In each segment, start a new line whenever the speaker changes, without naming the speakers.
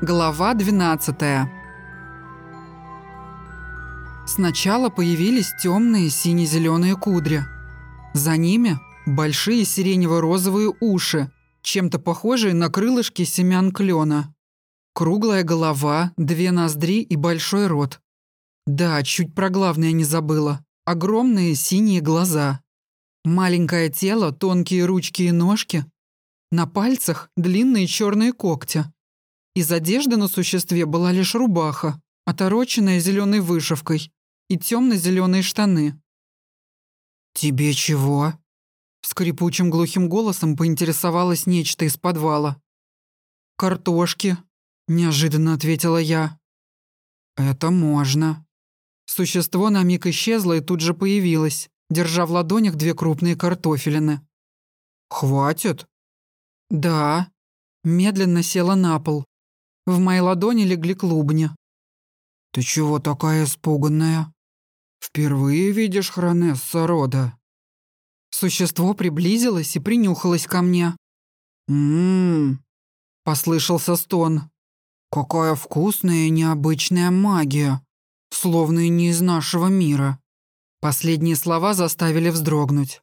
Глава 12 Сначала появились темные сине-зеленые кудри. За ними большие сиренево-розовые уши, чем-то похожие на крылышки семян клена. Круглая голова, две ноздри и большой рот. Да, чуть про главное не забыла. Огромные синие глаза. Маленькое тело, тонкие ручки и ножки. На пальцах длинные черные когти. Из одежды на существе была лишь рубаха, отороченная зеленой вышивкой, и темно-зеленые штаны. «Тебе чего?» Скрипучим глухим голосом поинтересовалось нечто из подвала. «Картошки», — неожиданно ответила я. «Это можно». Существо на миг исчезло и тут же появилось, держа в ладонях две крупные картофелины. «Хватит?» «Да». Медленно села на пол. В моей ладони легли клубни. «Ты чего такая испуганная? Впервые видишь Хронесса рода?» Существо приблизилось и принюхалось ко мне. «Ммм...» — послышался стон. «Какая вкусная и необычная магия, словно и не из нашего мира». Последние слова заставили вздрогнуть.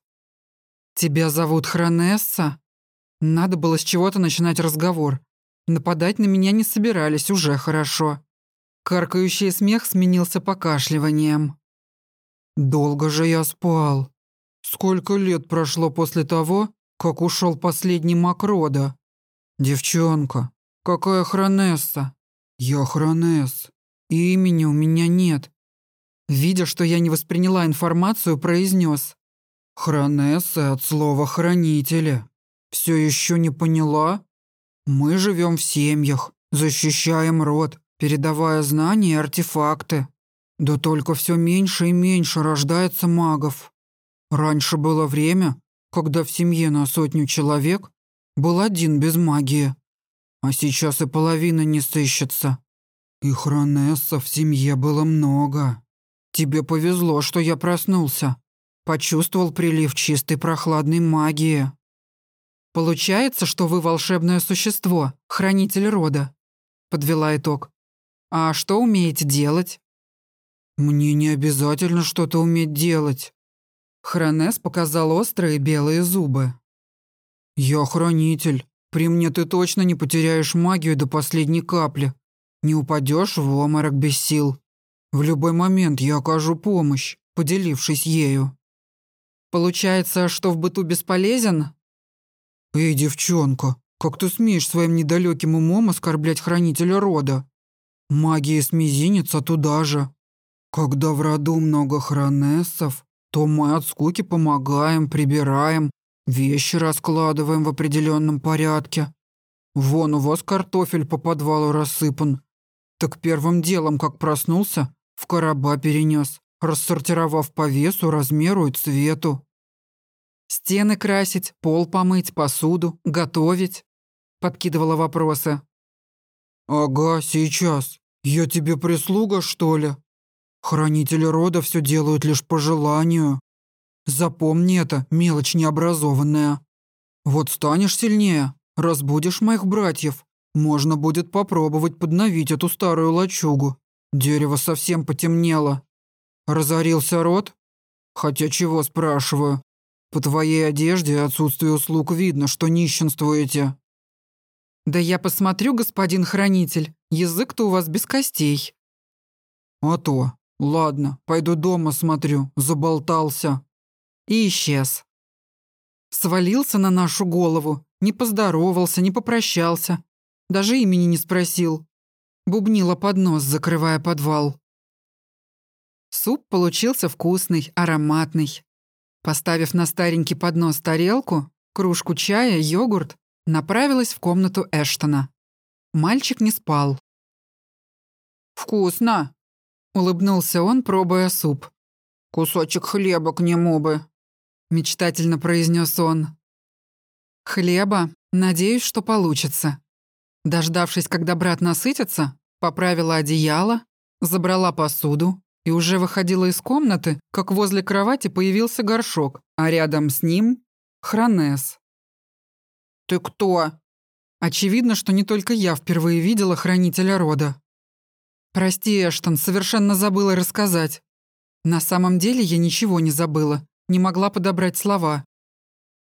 «Тебя зовут Хронесса?» Надо было с чего-то начинать разговор. Нападать на меня не собирались, уже хорошо. Каркающий смех сменился покашливанием. «Долго же я спал», Сколько лет прошло после того, как ушел последний Макрода? Девчонка, какая Хронесса? Я Хронесс. И имени у меня нет. Видя, что я не восприняла информацию, произнес. Хронесса от слова «хранители». Все еще не поняла? Мы живем в семьях, защищаем род, передавая знания и артефакты. Да только все меньше и меньше рождается магов. Раньше было время, когда в семье на сотню человек был один без магии, а сейчас и половина не сыщется. И хронессов в семье было много. Тебе повезло, что я проснулся. Почувствовал прилив чистой прохладной магии. Получается, что вы волшебное существо, хранитель рода. Подвела итог. А что умеете делать? Мне не обязательно что-то уметь делать. Хронес показал острые белые зубы. «Я хранитель. При мне ты точно не потеряешь магию до последней капли. Не упадешь в оморок без сил. В любой момент я окажу помощь, поделившись ею». «Получается, что в быту бесполезен?» «Эй, девчонка, как ты смеешь своим недалеким умом оскорблять хранителя рода? Магия с мизинца туда же. Когда в роду много хронессов, то мы от скуки помогаем, прибираем, вещи раскладываем в определенном порядке. Вон у вас картофель по подвалу рассыпан. Так первым делом, как проснулся, в короба перенес, рассортировав по весу, размеру и цвету. Стены красить, пол помыть, посуду, готовить. Подкидывала вопросы. «Ага, сейчас. Я тебе прислуга, что ли?» Хранители рода все делают лишь по желанию. Запомни это, мелочь необразованная. Вот станешь сильнее, разбудишь моих братьев, можно будет попробовать подновить эту старую лачугу. Дерево совсем потемнело. Разорился род? Хотя чего, спрашиваю. По твоей одежде и отсутствию услуг видно, что нищенствуете. Да я посмотрю, господин хранитель, язык-то у вас без костей. А то, «Ладно, пойду дома смотрю, заболтался». И исчез. Свалился на нашу голову, не поздоровался, не попрощался. Даже имени не спросил. Бубнила под нос, закрывая подвал. Суп получился вкусный, ароматный. Поставив на старенький поднос тарелку, кружку чая, йогурт, направилась в комнату Эштона. Мальчик не спал. «Вкусно!» Улыбнулся он, пробуя суп. «Кусочек хлеба к нему бы», — мечтательно произнес он. «Хлеба? Надеюсь, что получится». Дождавшись, когда брат насытится, поправила одеяло, забрала посуду и уже выходила из комнаты, как возле кровати появился горшок, а рядом с ним — Хронес. «Ты кто?» Очевидно, что не только я впервые видела хранителя рода. Прости, Эштон, совершенно забыла рассказать. На самом деле я ничего не забыла, не могла подобрать слова.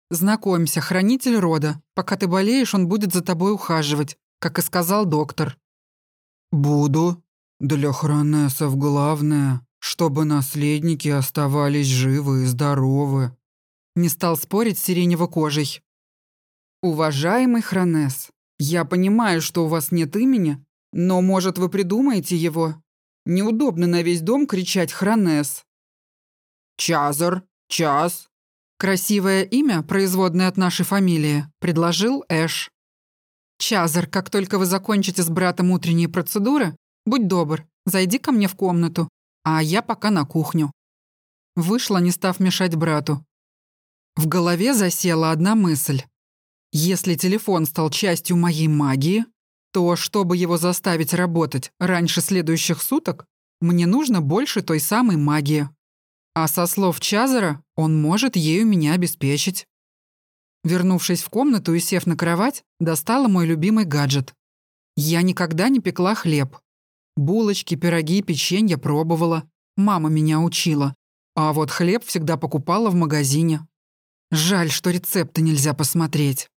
Знакомься, хранитель рода. Пока ты болеешь, он будет за тобой ухаживать, как и сказал доктор.
Буду. Для Хронесов главное, чтобы наследники оставались живы и здоровы.
Не стал спорить сиренево-кожей. Уважаемый Хронес, я понимаю, что у вас нет имени, но, может, вы придумаете его? Неудобно на весь дом кричать Хронес.
Чазар, час.
Красивое имя, производное от нашей фамилии, предложил Эш. Чазар, как только вы закончите с братом утренние процедуры, будь добр, зайди ко мне в комнату, а я пока на кухню. Вышла, не став мешать брату. В голове засела одна мысль. Если телефон стал частью моей магии, то, чтобы его заставить работать раньше следующих суток, мне нужно больше той самой магии. А со слов Чазера, он может ею меня обеспечить. Вернувшись в комнату и сев на кровать, достала мой любимый гаджет. Я никогда не пекла хлеб. Булочки, пироги, печенье пробовала. Мама меня учила. А вот хлеб всегда покупала в магазине. Жаль, что рецепты нельзя посмотреть.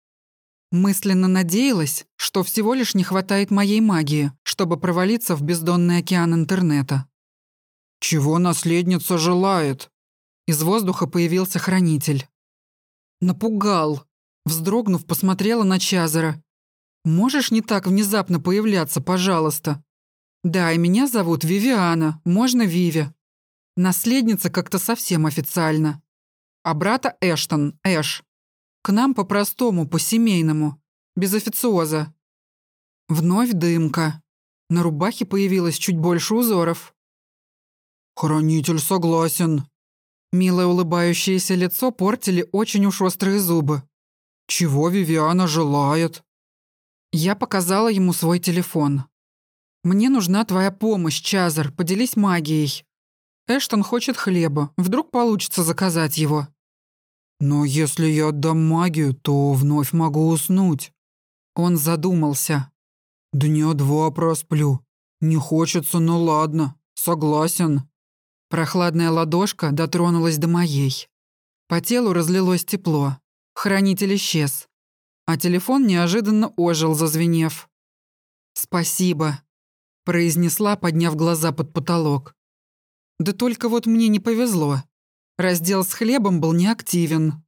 Мысленно надеялась, что всего лишь не хватает моей магии, чтобы провалиться в бездонный океан интернета.
«Чего наследница желает?»
Из воздуха появился хранитель. Напугал. Вздрогнув, посмотрела на Чазера. «Можешь не так внезапно появляться, пожалуйста?» «Да, и меня зовут Вивиана, можно Виви. Наследница как-то совсем официально. А брата Эштон, Эш. К нам по-простому, по-семейному, без официоза. Вновь дымка. На рубахе появилось чуть больше узоров.
«Хранитель согласен».
Милое улыбающееся лицо портили очень уж острые зубы.
«Чего Вивиана желает?»
Я показала ему свой телефон. «Мне нужна твоя помощь, Чазар, поделись магией. Эштон хочет хлеба, вдруг получится заказать его».
«Но если я отдам магию, то вновь могу уснуть».
Он задумался.
«Дня два просплю. Не хочется, но ладно. Согласен».
Прохладная ладошка дотронулась до моей. По телу разлилось тепло. Хранитель исчез. А телефон неожиданно ожил, зазвенев. «Спасибо», — произнесла, подняв глаза под потолок. «Да только вот мне не повезло. Раздел с хлебом был неактивен.